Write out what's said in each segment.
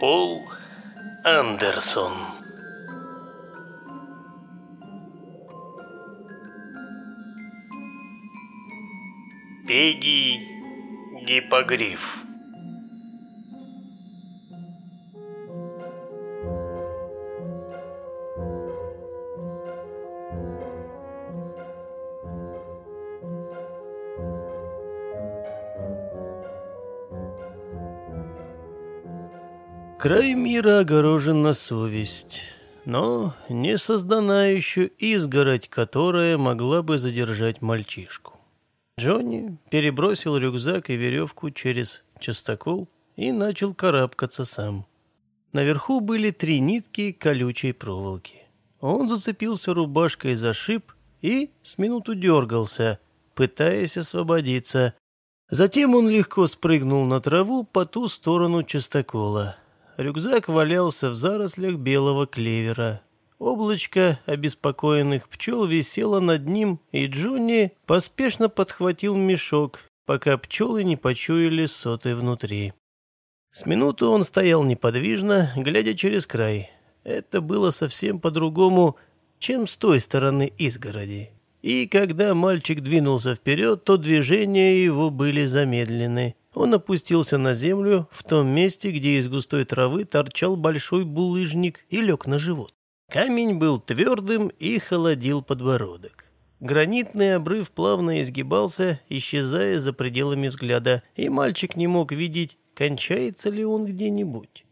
Пол Андерсон. Пегий Гиппогриф Край мира огорожен на совесть, но не создана еще изгородь, которая могла бы задержать мальчишку. Джонни перебросил рюкзак и веревку через частокол и начал карабкаться сам. Наверху были три нитки колючей проволоки. Он зацепился рубашкой за шип и с минуту дергался, пытаясь освободиться. Затем он легко спрыгнул на траву по ту сторону частокола. Рюкзак валялся в зарослях белого клевера. Облачко обеспокоенных пчел висело над ним, и Джонни поспешно подхватил мешок, пока пчелы не почуяли соты внутри. С минуту он стоял неподвижно, глядя через край. Это было совсем по-другому, чем с той стороны изгороди. И когда мальчик двинулся вперед, то движения его были замедлены. Он опустился на землю в том месте, где из густой травы торчал большой булыжник и лег на живот. Камень был твердым и холодил подбородок. Гранитный обрыв плавно изгибался, исчезая за пределами взгляда, и мальчик не мог видеть, кончается ли он где-нибудь.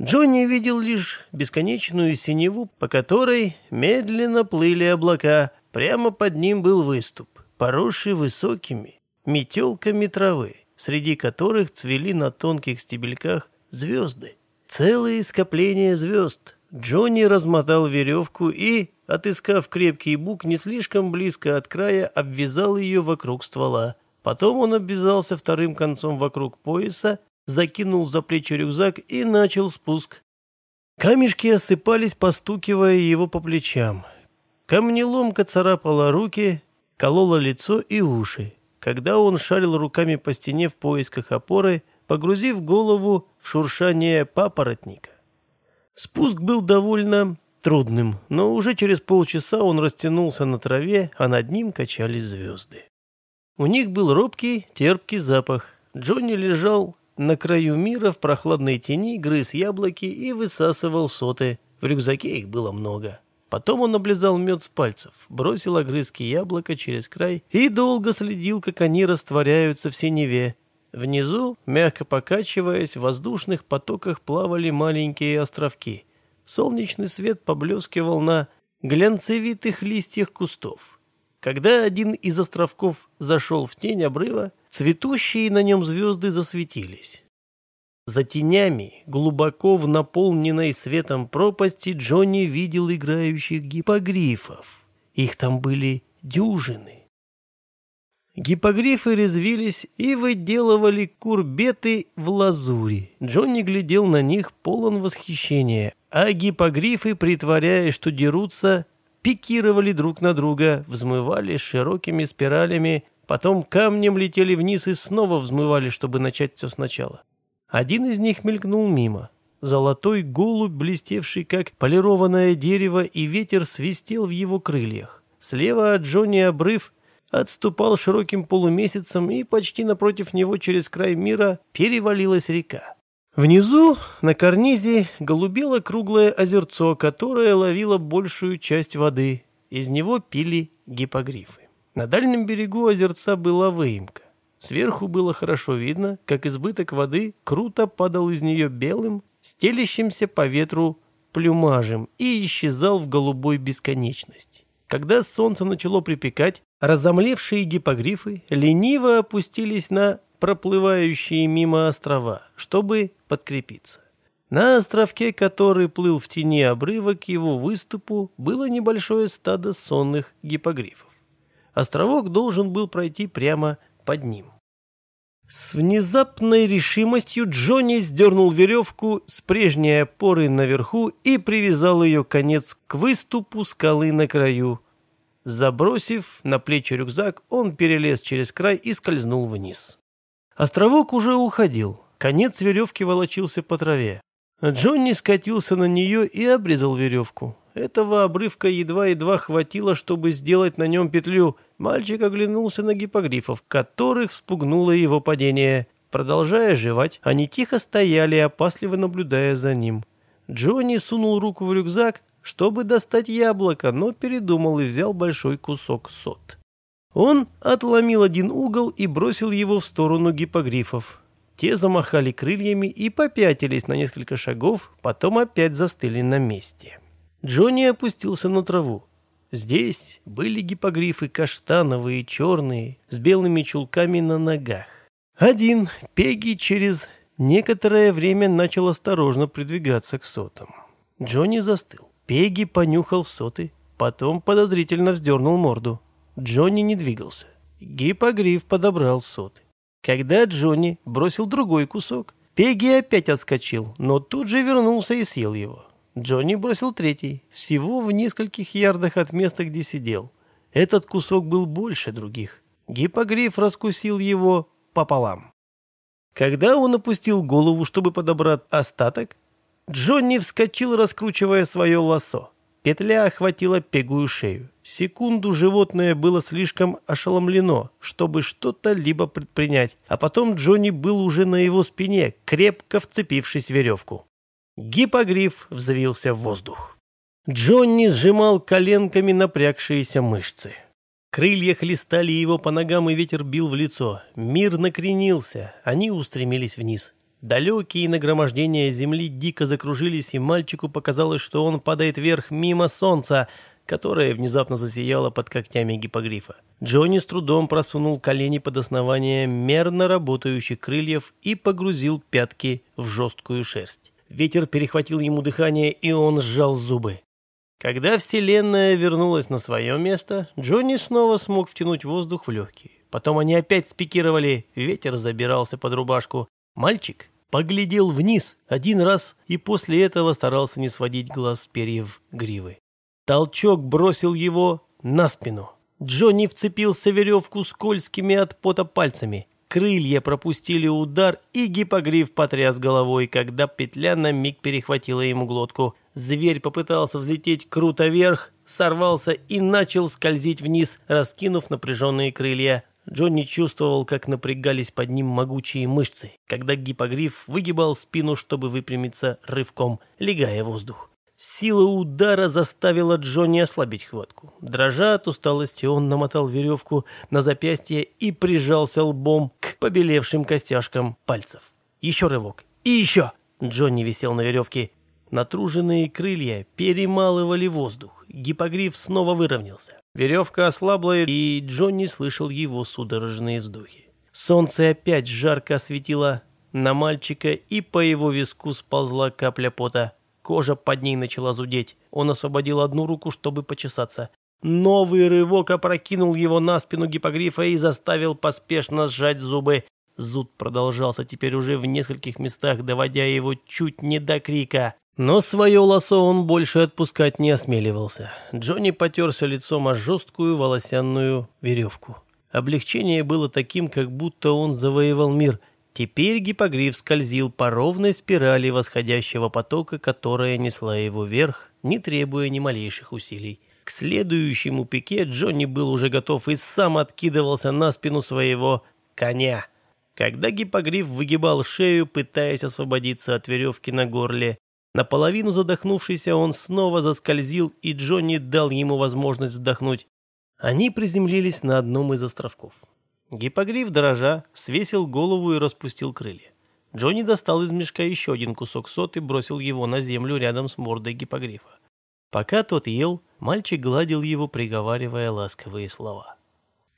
Джонни видел лишь бесконечную синеву, по которой медленно плыли облака. Прямо под ним был выступ, поросший высокими метелками травы среди которых цвели на тонких стебельках звезды. Целые скопления звезд. Джонни размотал веревку и, отыскав крепкий бук не слишком близко от края, обвязал ее вокруг ствола. Потом он обвязался вторым концом вокруг пояса, закинул за плечи рюкзак и начал спуск. Камешки осыпались, постукивая его по плечам. Камнеломка царапала руки, колола лицо и уши когда он шарил руками по стене в поисках опоры, погрузив голову в шуршание папоротника. Спуск был довольно трудным, но уже через полчаса он растянулся на траве, а над ним качались звезды. У них был робкий, терпкий запах. Джонни лежал на краю мира в прохладной тени, грыз яблоки и высасывал соты. В рюкзаке их было много. Потом он облизал мед с пальцев, бросил огрызки яблока через край и долго следил, как они растворяются в синеве. Внизу, мягко покачиваясь, в воздушных потоках плавали маленькие островки. Солнечный свет поблескивал на глянцевитых листьях кустов. Когда один из островков зашел в тень обрыва, цветущие на нем звезды засветились. За тенями, глубоко в наполненной светом пропасти, Джонни видел играющих гипогрифов. Их там были дюжины. Гипогрифы резвились и выделывали курбеты в лазури. Джонни глядел на них полон восхищения, а гипогрифы, притворяясь, что дерутся, пикировали друг на друга, взмывали широкими спиралями, потом камнем летели вниз и снова взмывали, чтобы начать все сначала. Один из них мелькнул мимо. Золотой голубь, блестевший как полированное дерево, и ветер свистел в его крыльях. Слева от Джонни обрыв отступал широким полумесяцем, и почти напротив него через край мира перевалилась река. Внизу, на карнизе, голубело круглое озерцо, которое ловило большую часть воды. Из него пили гипогрифы. На дальнем берегу озерца была выемка. Сверху было хорошо видно, как избыток воды круто падал из нее белым, стелящимся по ветру плюмажем и исчезал в голубой бесконечности. Когда солнце начало припекать, разомлевшие гипогрифы лениво опустились на проплывающие мимо острова, чтобы подкрепиться. На островке, который плыл в тени обрыва к его выступу, было небольшое стадо сонных гипогрифов. Островок должен был пройти прямо под ним. С внезапной решимостью Джонни сдернул веревку с прежней опоры наверху и привязал ее конец к выступу скалы на краю. Забросив на плечи рюкзак, он перелез через край и скользнул вниз. Островок уже уходил. Конец веревки волочился по траве. Джонни скатился на нее и обрезал веревку. Этого обрывка едва-едва хватило, чтобы сделать на нем петлю. Мальчик оглянулся на гипогрифов, которых спугнуло его падение. Продолжая жевать, они тихо стояли, опасливо наблюдая за ним. Джонни сунул руку в рюкзак, чтобы достать яблоко, но передумал и взял большой кусок сот. Он отломил один угол и бросил его в сторону гипогрифов. Те замахали крыльями и попятились на несколько шагов, потом опять застыли на месте. Джонни опустился на траву. Здесь были гипогрифы каштановые, черные, с белыми чулками на ногах. Один, Пегги, через некоторое время начал осторожно придвигаться к сотам. Джонни застыл. Пегги понюхал соты, потом подозрительно вздернул морду. Джонни не двигался. Гипогриф подобрал соты. Когда Джонни бросил другой кусок, Пегги опять отскочил, но тут же вернулся и съел его. Джонни бросил третий, всего в нескольких ярдах от места, где сидел. Этот кусок был больше других. Гиппогриф раскусил его пополам. Когда он опустил голову, чтобы подобрать остаток, Джонни вскочил, раскручивая свое лассо. Петля охватила пегую шею. Секунду животное было слишком ошеломлено, чтобы что-то либо предпринять, а потом Джонни был уже на его спине, крепко вцепившись в веревку. Гипогриф взвился в воздух. Джонни сжимал коленками напрягшиеся мышцы. Крылья хлестали его по ногам, и ветер бил в лицо. Мир накренился, они устремились вниз. Далекие нагромождения земли дико закружились, и мальчику показалось, что он падает вверх мимо солнца, которое внезапно засияло под когтями гипогрифа. Джонни с трудом просунул колени под основание мерно работающих крыльев и погрузил пятки в жесткую шерсть. Ветер перехватил ему дыхание, и он сжал зубы. Когда Вселенная вернулась на свое место, Джонни снова смог втянуть воздух в легкие. Потом они опять спикировали, ветер забирался под рубашку, Мальчик поглядел вниз один раз и после этого старался не сводить глаз с перьев гривы. Толчок бросил его на спину. Джонни вцепился в веревку скользкими от пота пальцами. Крылья пропустили удар, и гипогриф потряс головой, когда петля на миг перехватила ему глотку. Зверь попытался взлететь круто вверх, сорвался и начал скользить вниз, раскинув напряженные крылья. Джонни чувствовал, как напрягались под ним могучие мышцы, когда гипогриф выгибал спину, чтобы выпрямиться рывком, легая воздух. Сила удара заставила Джонни ослабить хватку. Дрожа от усталости, он намотал веревку на запястье и прижался лбом к побелевшим костяшкам пальцев. Еще рывок. И еще! Джонни висел на веревке. Натруженные крылья перемалывали воздух. Гипогриф снова выровнялся. Веревка ослабла, и Джонни слышал его судорожные вздохи. Солнце опять жарко осветило на мальчика, и по его виску сползла капля пота. Кожа под ней начала зудеть. Он освободил одну руку, чтобы почесаться. Новый рывок опрокинул его на спину гипогрифа и заставил поспешно сжать зубы. Зуд продолжался теперь уже в нескольких местах, доводя его чуть не до крика. Но свое лосо он больше отпускать не осмеливался. Джонни потерся лицом о жесткую волосяную веревку. Облегчение было таким, как будто он завоевал мир. Теперь гипогриф скользил по ровной спирали восходящего потока, которая несла его вверх, не требуя ни малейших усилий. К следующему пике Джонни был уже готов и сам откидывался на спину своего коня. Когда гипогриф выгибал шею, пытаясь освободиться от веревки на горле, Наполовину задохнувшийся, он снова заскользил, и Джонни дал ему возможность вздохнуть. Они приземлились на одном из островков. Гиппогриф, дрожа, свесил голову и распустил крылья. Джонни достал из мешка еще один кусок сот и бросил его на землю рядом с мордой гиппогрифа. Пока тот ел, мальчик гладил его, приговаривая ласковые слова.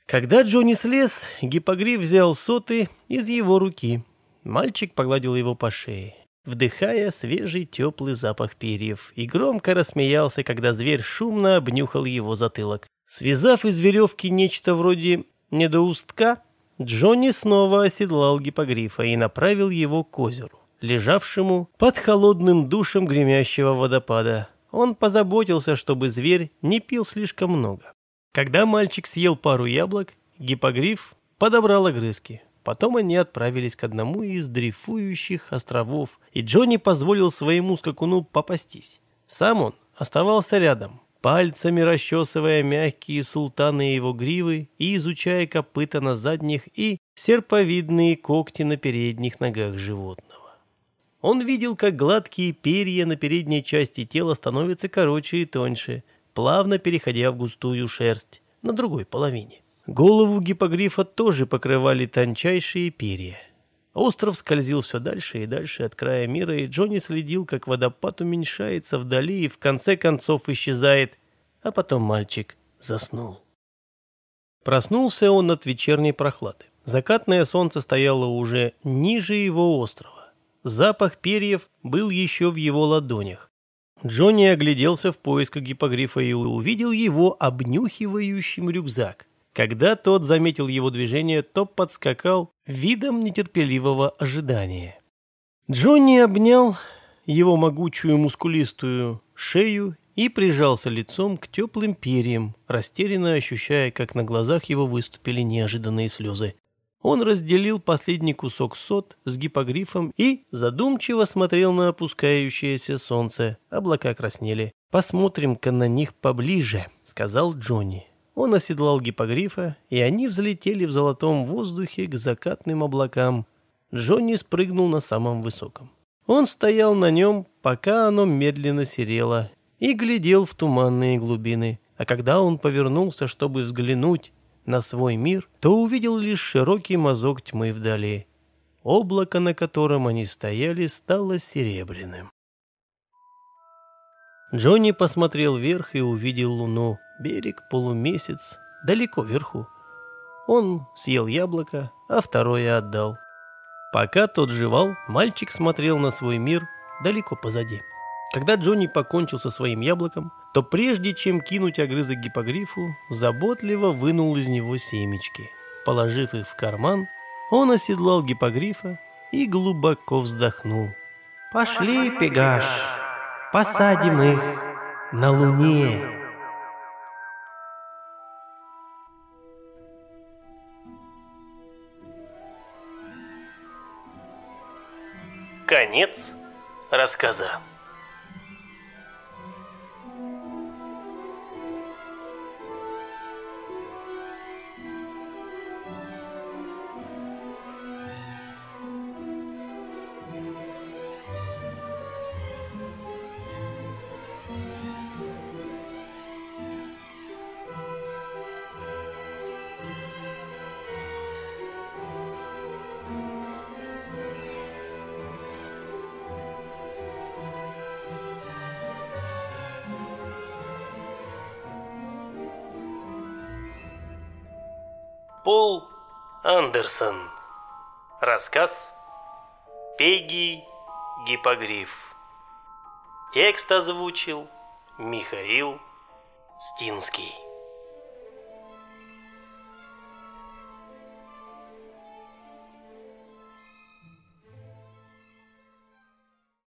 Когда Джонни слез, гиппогриф взял соты из его руки. Мальчик погладил его по шее вдыхая свежий теплый запах перьев, и громко рассмеялся, когда зверь шумно обнюхал его затылок. Связав из веревки нечто вроде недоустка, Джонни снова оседлал гипогрифа и направил его к озеру, лежавшему под холодным душем гремящего водопада. Он позаботился, чтобы зверь не пил слишком много. Когда мальчик съел пару яблок, гипогриф подобрал огрызки. Потом они отправились к одному из дрейфующих островов, и Джонни позволил своему скакуну попастись. Сам он оставался рядом, пальцами расчесывая мягкие султаны его гривы и изучая копыта на задних и серповидные когти на передних ногах животного. Он видел, как гладкие перья на передней части тела становятся короче и тоньше, плавно переходя в густую шерсть на другой половине. Голову гипогрифа тоже покрывали тончайшие перья. Остров скользил все дальше и дальше от края мира, и Джонни следил, как водопад уменьшается вдали и в конце концов исчезает, а потом мальчик заснул. Проснулся он от вечерней прохлады. Закатное солнце стояло уже ниже его острова. Запах перьев был еще в его ладонях. Джонни огляделся в поисках гипогрифа и увидел его обнюхивающим рюкзак. Когда тот заметил его движение, то подскакал видом нетерпеливого ожидания. Джонни обнял его могучую мускулистую шею и прижался лицом к теплым перьям, растерянно ощущая, как на глазах его выступили неожиданные слезы. Он разделил последний кусок сот с гипогрифом и задумчиво смотрел на опускающееся солнце. Облака краснели. «Посмотрим-ка на них поближе», — сказал Джонни. Он оседлал гипогрифа, и они взлетели в золотом воздухе к закатным облакам. Джонни спрыгнул на самом высоком. Он стоял на нем, пока оно медленно серело, и глядел в туманные глубины. А когда он повернулся, чтобы взглянуть на свой мир, то увидел лишь широкий мазок тьмы вдали. Облако, на котором они стояли, стало серебряным. Джонни посмотрел вверх и увидел луну берег, полумесяц, далеко вверху. Он съел яблоко, а второе отдал. Пока тот жевал, мальчик смотрел на свой мир далеко позади. Когда Джонни покончил со своим яблоком, то прежде чем кинуть огрызок гипогрифу, заботливо вынул из него семечки. Положив их в карман, он оседлал гипогрифа и глубоко вздохнул. «Пошли, Пегаш, посадим их на луне». Конец рассказа. Пол Андерсон. Рассказ Пегги Гипогриф. Текст озвучил Михаил Стинский.